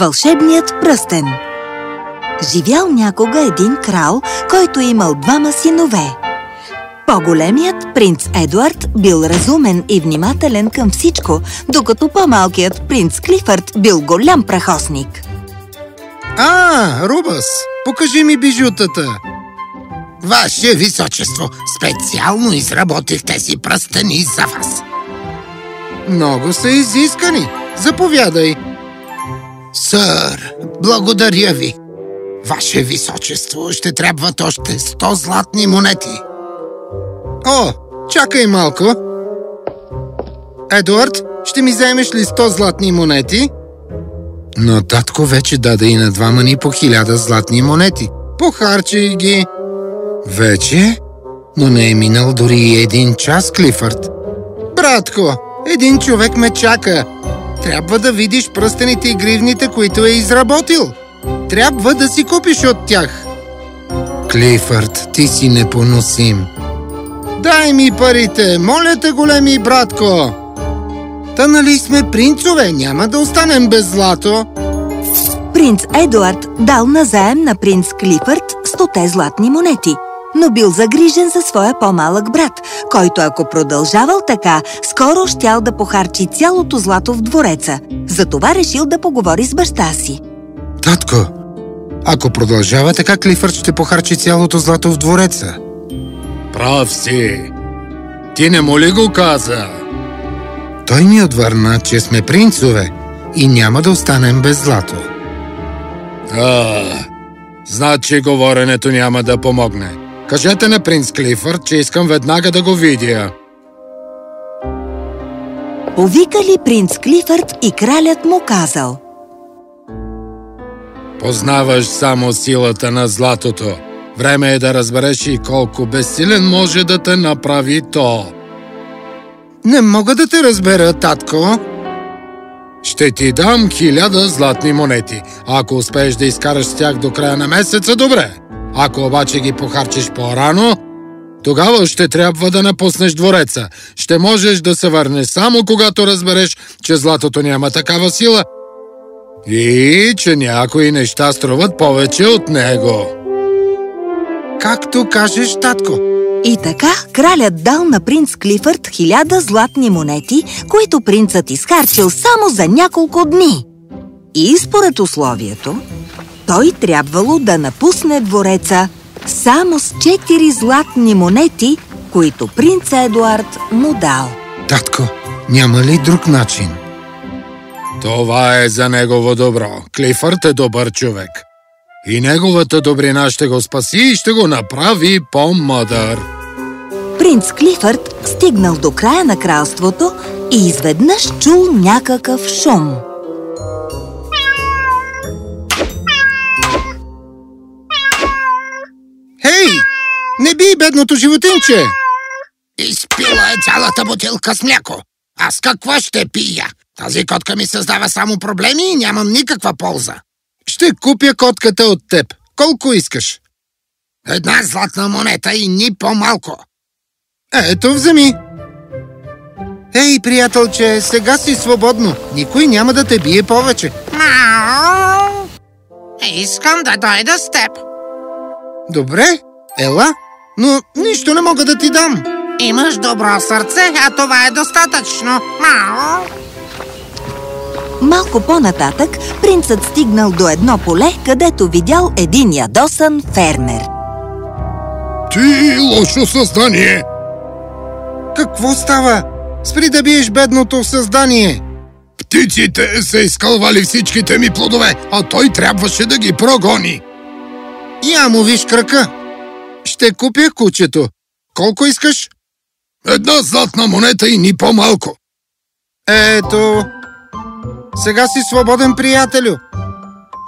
Вълшебният пръстен Живял някога един крал, който имал двама синове. По-големият принц Едуард бил разумен и внимателен към всичко, докато по-малкият принц Клифърд бил голям прахосник. А, Рубас, покажи ми бижутата. Ваше височество, специално изработих тези пръстени за вас. Много са изискани. Заповядай. Сър, благодаря ви. Ваше височество, ще трябват още 100 златни монети. О, чакай малко. Едуард, ще ми вземеш ли 100 златни монети? Но татко вече даде и на двама ни по хиляда златни монети. Похарчи ги. Вече? Но не е минал дори и един час, Клифърд. Братко, един човек ме чака. Трябва да видиш пръстените и гривните, които е изработил. Трябва да си купиш от тях. Клифърд, ти си непоносим. Дай ми парите, моля те, големи братко! Та нали сме принцове, няма да останем без злато. Принц Едуард дал назаем на принц Клифърд стоте златни монети, но бил загрижен за своя по-малък брат, който ако продължавал така, скоро щял да похарчи цялото злато в двореца. Затова решил да поговори с баща си. Татко, ако продължава така, Клифърд ще похарчи цялото злато в двореца. Прав си. Ти не му ли го каза? Той ми отвърна, че сме принцове и няма да останем без злато. А, значи говоренето няма да помогне. Кажете на принц Клифърд, че искам веднага да го видя. Повикали принц Клифърд и кралят му казал. Познаваш само силата на златото. Време е да разбереш и колко безсилен може да те направи то. Не мога да те разбера, татко. Ще ти дам хиляда златни монети. Ако успееш да изкараш с тях до края на месеца, добре. Ако обаче ги похарчиш по-рано, тогава ще трябва да напуснеш двореца. Ще можеш да се върнеш само когато разбереш, че златото няма такава сила и че някои неща струват повече от него. Както кажеш, татко. И така кралят дал на принц Клифърд хиляда златни монети, които принцът изхарчил само за няколко дни. И според условието, той трябвало да напусне двореца само с четири златни монети, които принц Едуард му дал. Татко, няма ли друг начин? Това е за негово добро. Клифърд е добър човек. И неговата добрина ще го спаси и ще го направи по-мъдър. Принц Клифърд стигнал до края на кралството и изведнъж чул някакъв шум. Не би бедното животинче! Изпила е цялата бутилка с мляко. Аз какво ще пия? Тази котка ми създава само проблеми и нямам никаква полза. Ще купя котката от теб. Колко искаш? Една златна монета и ни по-малко. Ето, вземи. Ей, приятелче, сега си свободно. Никой няма да те бие повече. Мау! Искам да дойда с теб. Добре, ела, но нищо не мога да ти дам. Имаш добро сърце, а това е достатъчно. Мау! Малко по-нататък принцът стигнал до едно поле, където видял един ядосан фермер. Ти лошо създание! Какво става? Спри да биеш бедното създание! Птиците са изкълвали всичките ми плодове, а той трябваше да ги прогони. Я му виж крака. Ще купя кучето. Колко искаш? Една златна монета и ни по-малко. Ето, сега си свободен, приятелю.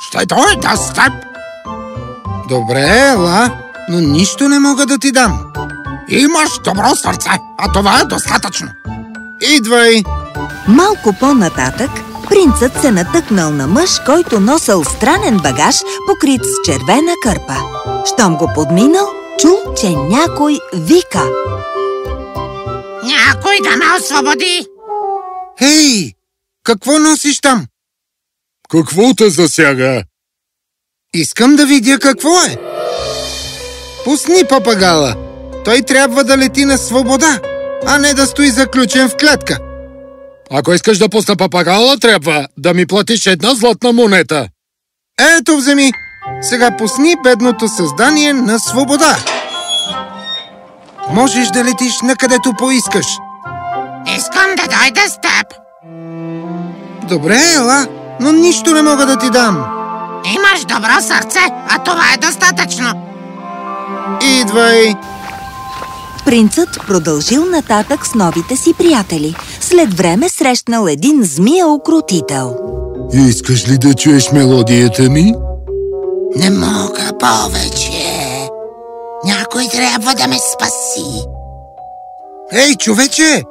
Ще дойда с теб. Добре, ела, но нищо не мога да ти дам. Имаш добро сърце, а това е достатъчно. Идвай! Малко по-нататък принцът се натъкнал на мъж, който носил странен багаж, покрит с червена кърпа. Щом го подминал, чул, че някой вика. Някой да ме освободи! Хей! Какво носиш там? Какво те засяга? Искам да видя какво е. Пусни папагала. Той трябва да лети на свобода, а не да стои заключен в клетка. Ако искаш да пусна папагала, трябва да ми платиш една златна монета. Ето вземи. Сега пусни бедното създание на свобода. Можеш да летиш на където поискаш. Искам да дойда с теб. Добре, ела, но нищо не мога да ти дам. Имаш добро сърце, а това е достатъчно. Идвай! Принцът продължил нататък с новите си приятели. След време срещнал един змия-окрутител. Искаш ли да чуеш мелодията ми? Не мога повече. Някой трябва да ме спаси. Ей, човече!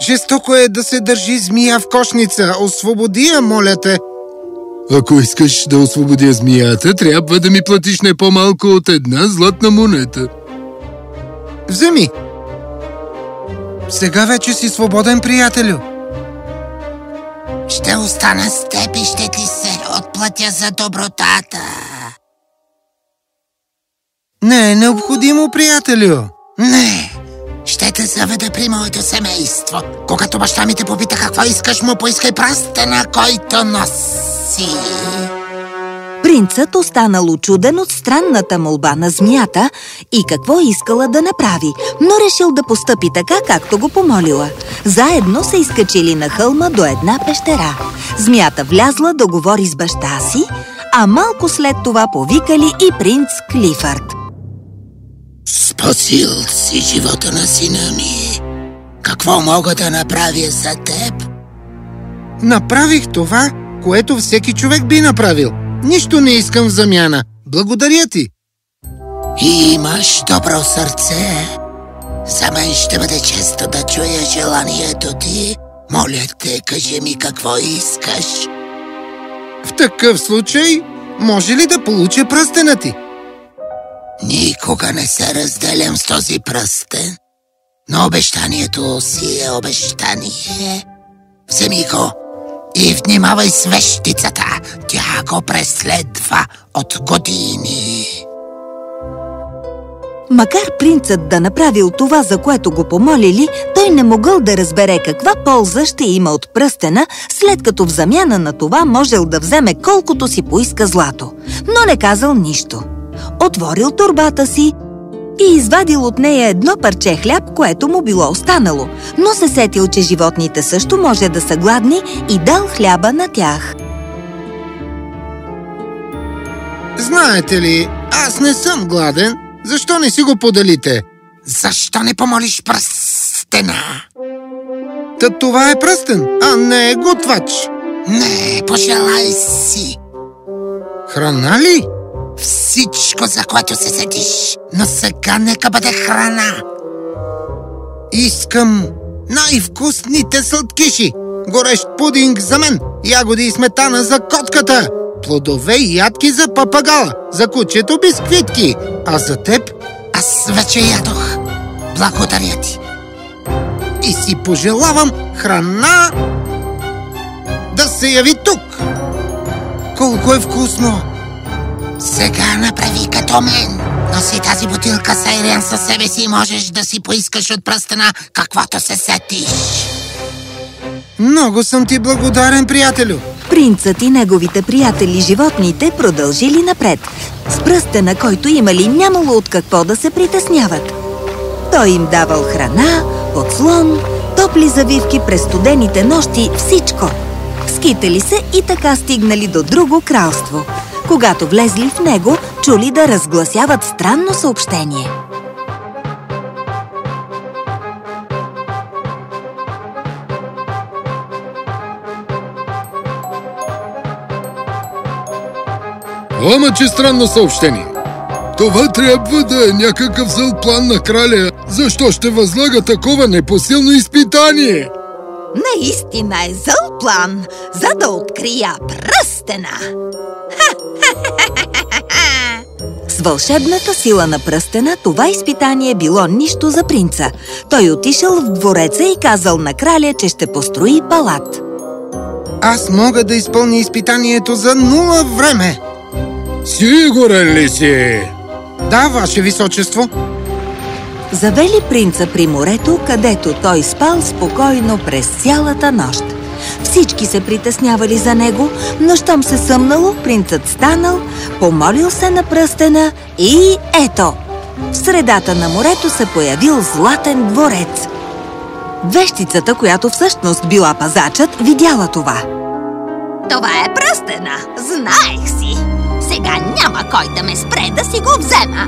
Жестоко е да се държи змия в кошница. Освободи я, моля те! Ако искаш да освободя змията, трябва да ми платиш не по-малко от една златна монета. Вземи! Сега вече си свободен, приятелю. Ще остана с теб и ще ти се отплатя за добротата. Не е необходимо, приятелю. Не, ще те заведа при моето семейство. Когато баща ми те попита какво искаш, му поискай пръстена, който носи. Принцът останал очуден от странната молба на змията и какво искала да направи, но решил да постъпи така, както го помолила. Заедно се изкачили на хълма до една пещера. Змията влязла да говори с баща си, а малко след това повикали и принц Клифърд. Спасил си живота на сина ми. Какво мога да направя за теб? Направих това, което всеки човек би направил. Нищо не искам в замяна. Благодаря ти. И имаш добро сърце. За мен ще бъде често да чуя желанието ти. Моля те, кажи ми какво искаш. В такъв случай, може ли да получа пръстена ти? Никога не се разделям с този пръстен. Но обещанието си е обещание. Вземи го и внимавай с вещицата. Тя го преследва от години. Макар принцът да направил това, за което го помолили, той не могъл да разбере каква полза ще има от пръстена, след като в замяна на това можел да вземе колкото си поиска злато. Но не казал нищо. Отворил турбата си и извадил от нея едно парче хляб, което му било останало, но се сетил, че животните също може да са гладни и дал хляба на тях. Знаете ли, аз не съм гладен. Защо не си го поделите? Защо не помолиш пръстена? Та това е пръстен, а не е готвач. Не, пожелай си. Храна ли? Всичко, за което се сетиш. Но сега нека бъде храна. Искам най-вкусните сладкиши. Горещ пудинг за мен, ягоди и сметана за котката, плодове и ядки за папагала, за кучето бисквитки, а за теб Аз вече ядох. Благодаря ти. и си пожелавам храна да се яви тук. Колко е вкусно! Сега направи като мен. Носи тази бутилка с айрен със себе си и можеш да си поискаш от пръстена каквото се сетиш. Много съм ти благодарен, приятелю. Принцът и неговите приятели животните продължили напред. С пръстена, който имали, нямало от какво да се притесняват. Той им давал храна, подслон, топли завивки през студените нощи, всичко. Скитали се и така стигнали до друго кралство. Когато влезли в него, чули да разгласяват странно съобщение. Ама, че странно съобщение. Това трябва да е някакъв зъл план на краля. Защо ще възлага такова непосилно изпитание? Наистина е зъл план, за да открия пръстена. С вълшебната сила на пръстена това изпитание било нищо за принца. Той отишъл в двореца и казал на краля, че ще построи палат. Аз мога да изпълня изпитанието за нула време. Сигурен ли си? Да, Ваше Височество. Завели принца при морето, където той спал спокойно през цялата нощ. Всички се притеснявали за него, но щом се съмнало, принцът станал, помолил се на пръстена и ето! В средата на морето се появил златен дворец. Вещицата, която всъщност била пазачът, видяла това. Това е пръстена, знаех си. Сега няма кой да ме спре да си го взема.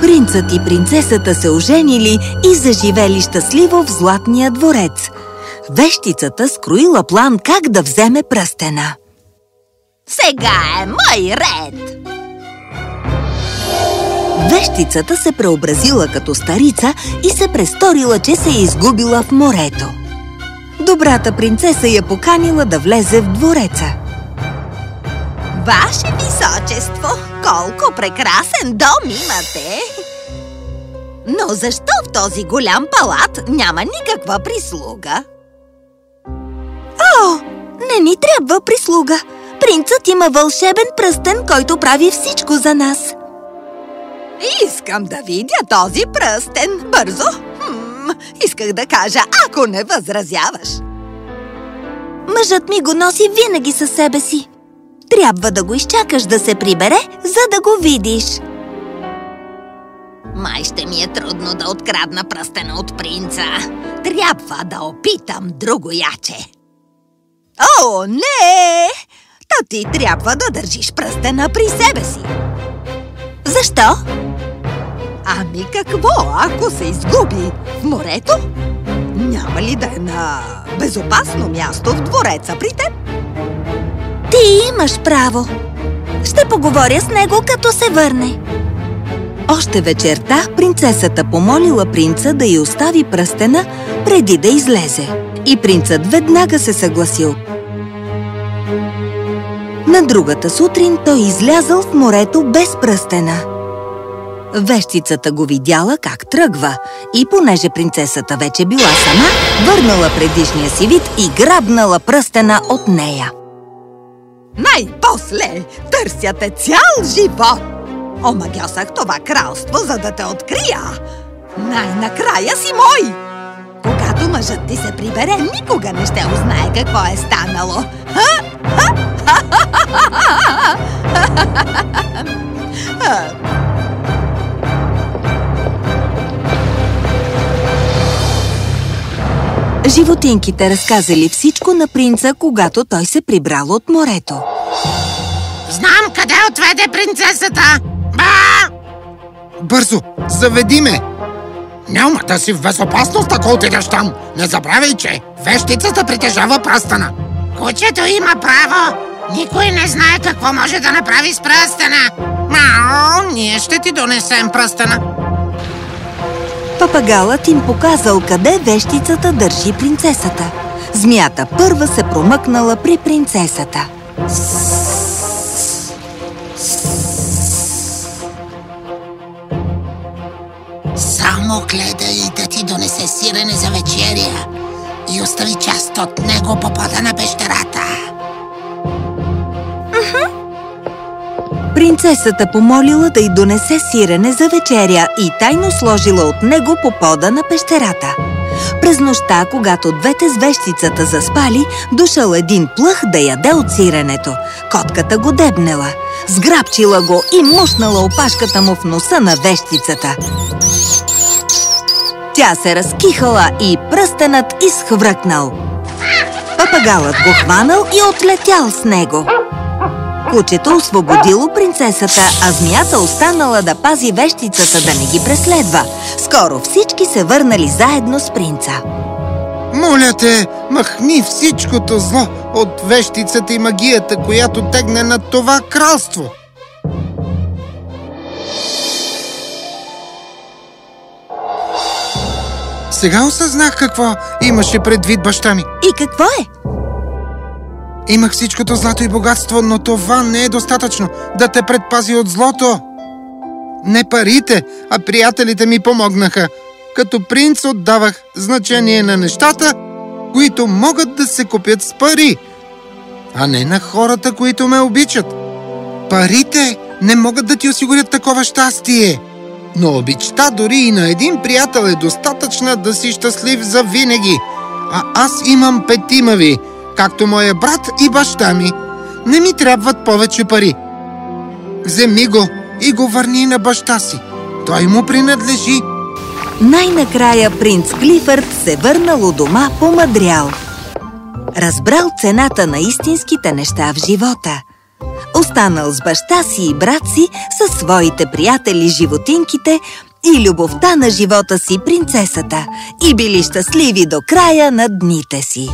Принцът и принцесата се оженили и заживели щастливо в Златния дворец. Вещицата скроила план как да вземе пръстена. Сега е мой ред. Вещицата се преобразила като старица и се престорила, че се е изгубила в морето. Добрата принцеса я поканила да влезе в двореца. Ваше височество, колко прекрасен дом имате! Но защо в този голям палат няма никаква прислуга? О, не ни трябва прислуга. Принцът има вълшебен пръстен, който прави всичко за нас. Искам да видя този пръстен. Бързо! Хм, исках да кажа, ако не възразяваш. Мъжът ми го носи винаги със себе си. Трябва да го изчакаш да се прибере, за да го видиш. Май ще ми е трудно да открадна пръстена от принца. Трябва да опитам друго яче. О, не! Та ти трябва да държиш пръстена при себе си. Защо? Ами какво, ако се изгуби в морето? Няма ли да е на безопасно място в двореца при теб? Ти имаш право. Ще поговоря с него, като се върне. Още вечерта принцесата помолила принца да й остави пръстена преди да излезе. И принцът веднага се съгласил. На другата сутрин той излязъл в морето без пръстена. Вещицата го видяла как тръгва и понеже принцесата вече била сама, върнала предишния си вид и грабнала пръстена от нея. Най-после търся те цял живот! Омагьосах това кралство, за да те открия! Най-накрая си мой! Когато мъжът ти се прибере, никога не ще узнае какво е станало. Животинките разказали всичко на принца, когато той се прибрал от морето. Знам къде отведе принцесата! Ба! Бързо, заведи ме! Няма да си в безопасност, ако отидеш там. Не забравяй, че вещицата притежава пръстена. Кучето има право. Никой не знае какво може да направи с пръстена. Мао, ние ще ти донесем пръстена. Папагалът им показал къде вещицата държи принцесата. Змията първа се промъкнала при принцесата. Само гледай да ти донесе сирене за вечеря и остави част от него по пода на пещерата. Принцесата помолила да й донесе сирене за вечеря и тайно сложила от него по пода на пещерата. През нощта, когато двете с вещицата заспали, дошъл един плъх да яде от сиренето. Котката го дебнела, сграбчила го и мушнала опашката му в носа на вещицата. Тя се разкихала и пръстенът изхвръкнал. Папагалът го хванал и отлетял с него. Кучето освободило принцесата, а змията останала да пази вещицата да не ги преследва. Скоро всички се върнали заедно с принца. Моля те, махни всичкото зло от вещицата и магията, която тегне над това кралство. Сега осъзнах какво имаше предвид баща ми. И какво е? Имах всичкото злато и богатство, но това не е достатъчно да те предпази от злото. Не парите, а приятелите ми помогнаха. Като принц отдавах значение на нещата, които могат да се купят с пари, а не на хората, които ме обичат. Парите не могат да ти осигурят такова щастие. Но обичта дори и на един приятел е достатъчна да си щастлив за винаги. А аз имам петима ви, както моя брат и баща ми. Не ми трябват повече пари. Вземи го и го върни на баща си. Той му принадлежи. Най-накрая принц Клифърд се върнал у дома помъдрял. Разбрал цената на истинските неща в живота. Останал с баща си и брат си, със своите приятели животинките и любовта на живота си принцесата и били щастливи до края на дните си.